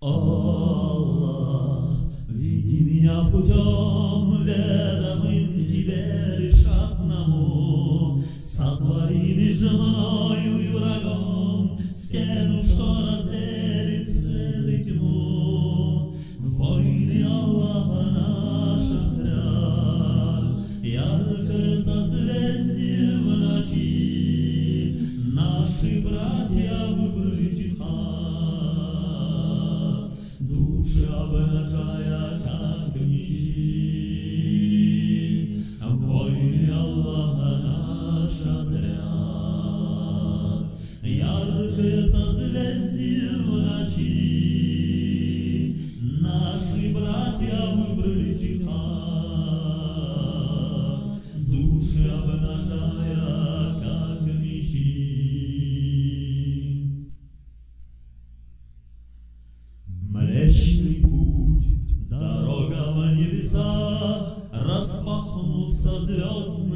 Аллах, веди меня путем, ведомым тебе лишь одному. Сотвори между мною и врагом стену, что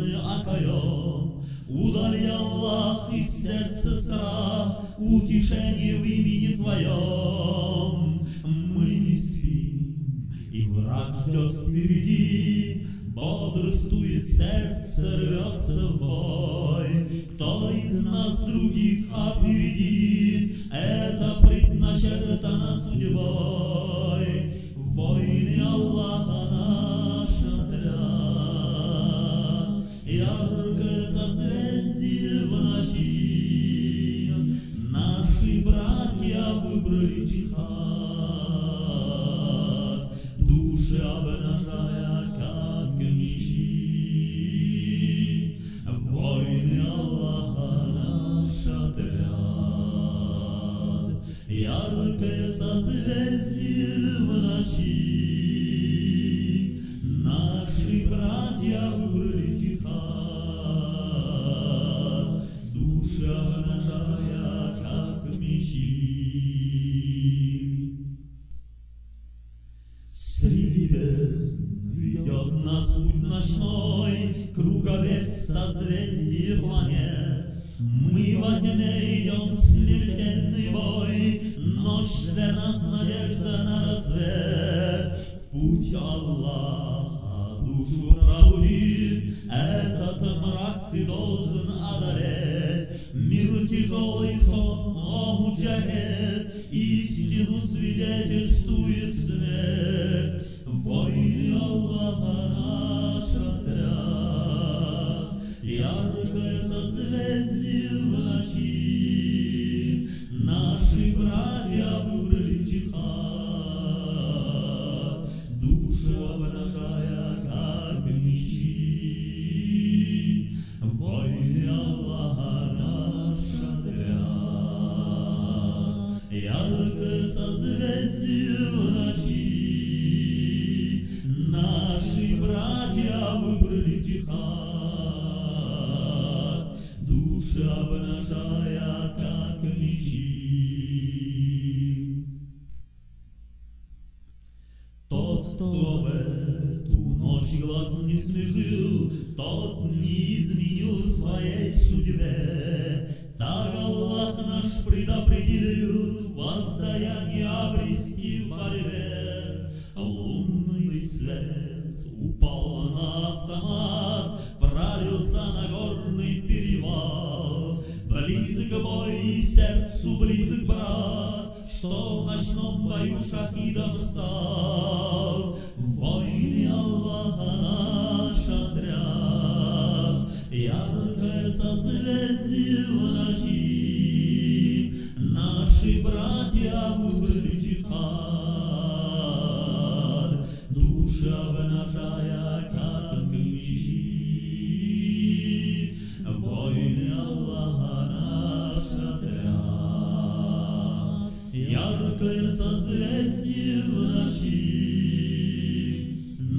звездный окоем. Удали Аллах из сердца страх, Утешение в имени Твоем. Мы не спим, и враг ждет впереди, Бодрствует сердце, рвется в бой. Кто из нас других опередит? Это предначертано судьбой. Войны Аллаха братья выбрали джихад, Души обнажая, как мечи. Войны Аллаха наш отряд, Яркое созвездие в ночи. Наши братья Круговец созвездие планет. Мы во тьме идем в смертельный бой, Ночь для нас надежда на рассвет. Путь Аллаха душу пробудит, Этот мрак ты должен одолеть. Мир тяжелый сон, о муджахед, Истину свидетельствует смерть. Войны Аллаха Яркое созвездие в ночи. Наши братья выбрали джихад, Души обнажая, как мечи. Тот, кто в эту ночь глаз не смежил, Тот не изменил своей судьбе. Так Аллах наш предопределил Воздаяние обрести в борьбе. Лунный свет упал на автомат, Пролился на горный перевал. Близок бой и сердцу близок брат, Что в ночном бою шахидом стал.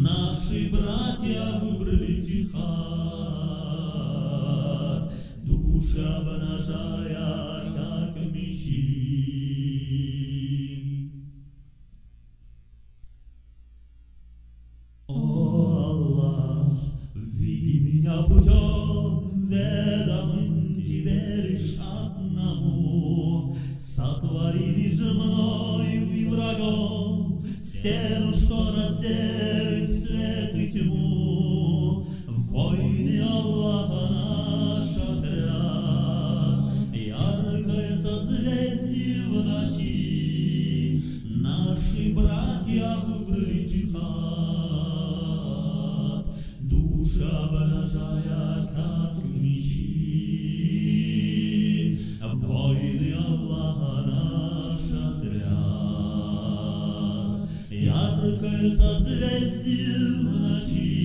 Наши братья выбрали джихад, Сотвори между мною и врагом стену, что разделит ночи. Наши братья выбрали джихад, душа обнажая, как мечи. В войны Аллаха наш отряд, яркое созвездие в ночи.